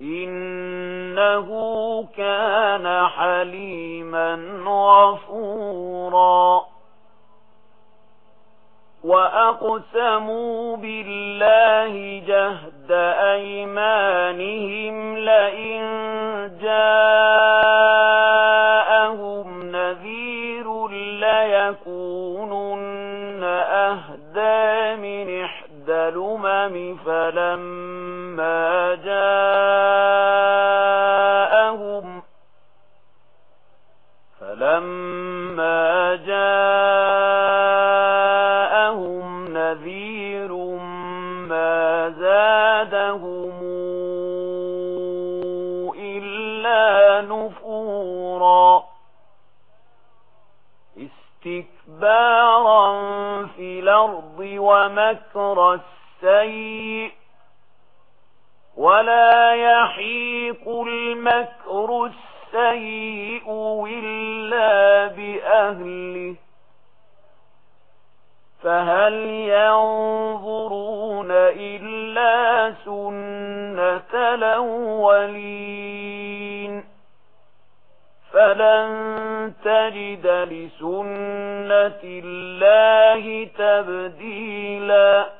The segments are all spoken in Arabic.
إنه كان حليما غفورا وأقسموا بالله جهد أيمانهم لئن جاءوا ولا يحيق المكر السيء إلا بأهله فهل ينظرون إلا سنة الأولين فلن تجد لسنة الله تبديلاً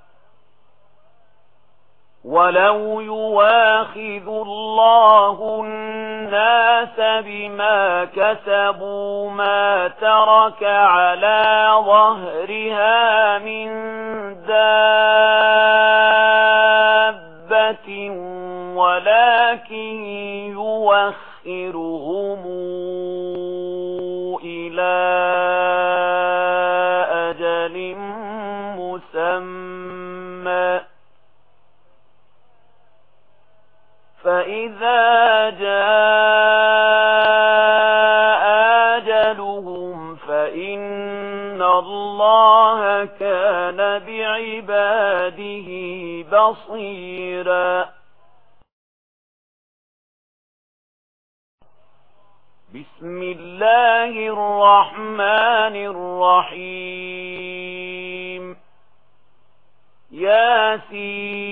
ولو يواخذ الله الناس بما كسبوا ما ترك على ظهرها من دابة ولكن يوخرهم جاء آجلهم فإن الله كان بعباده بصيرا. بسم الله الرحمن الرحيم. ياسين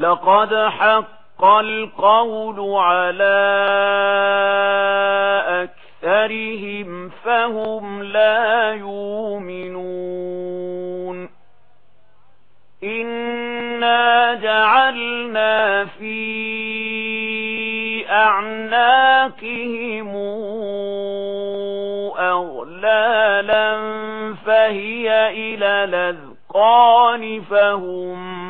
لقد حق القول على أكثرهم فهم لا يؤمنون. إنا جعلنا في أعناقهم أغلالا فهي إلى لذقان فهم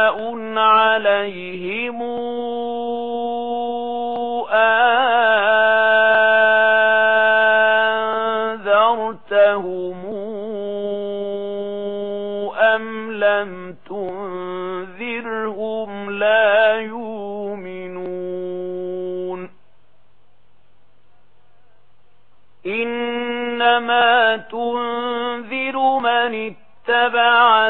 عليهم أنذرتهم أم لم تنذرهم لا يؤمنون إنما تنذر من اتبع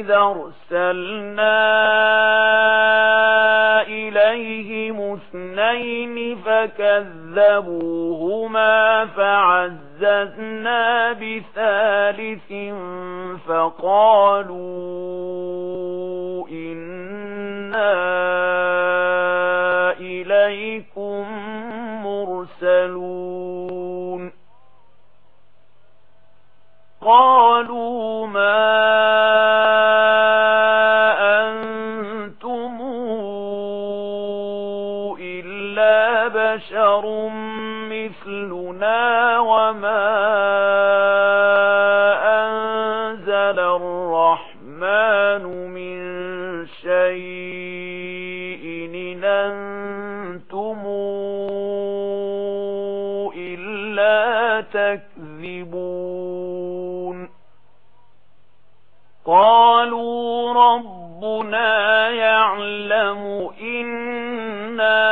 إذا أرسلنا إليهم اثنين فكذبوهما فعززنا بثالث فقالوا إنا إليكم مرسلون قالوا ما مِثْلُنَا وَمَا أَنزَلَ الرَّحْمَنُ مِن شَيْءٍ إِنْ أَنْتُمْ إِلَّا تَكْذِبُونَ. قَالُوا رَبُّنَا يَعْلَمُ إِنَّا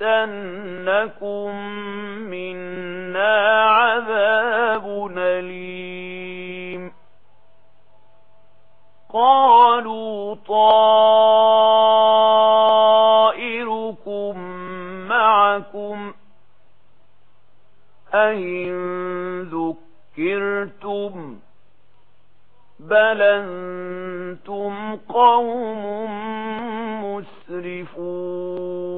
يَمَسَّنَّكُم مِّنَّا عَذَابٌ أَلِيمٌ قَالُوا طَائِرُكُم مَّعَكُمْ أَئِن ذُكِّرْتُمْ بَلْ أَنتُمْ قَوْمٌ مُّسْرِفُونَ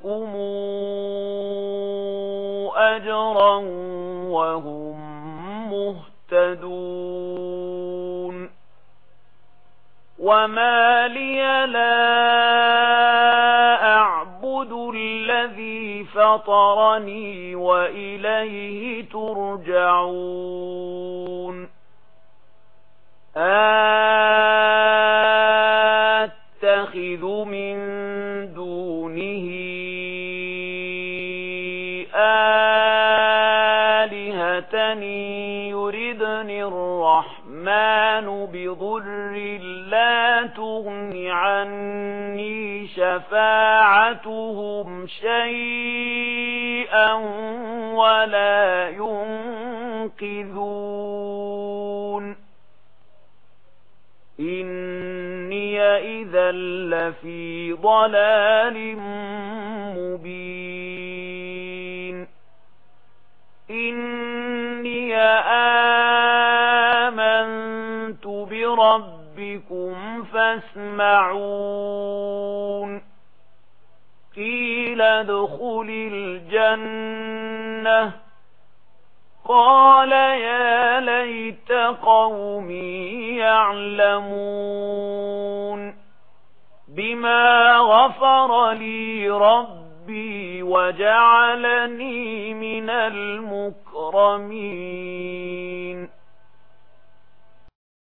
وما لي لا أعبد الذي فطرني وإليه ترجعون أتخذ من يردن الرحمن بضر لا تغن عني شفاعتهم شيئا ولا ينقذون إني إذا لفي ضلال مبين آمنت بربكم فاسمعون. قيل ادخل الجنة. قال يا ليت قومي يعلمون. بما غفر لي رب ربي وجعلني من المكرمين.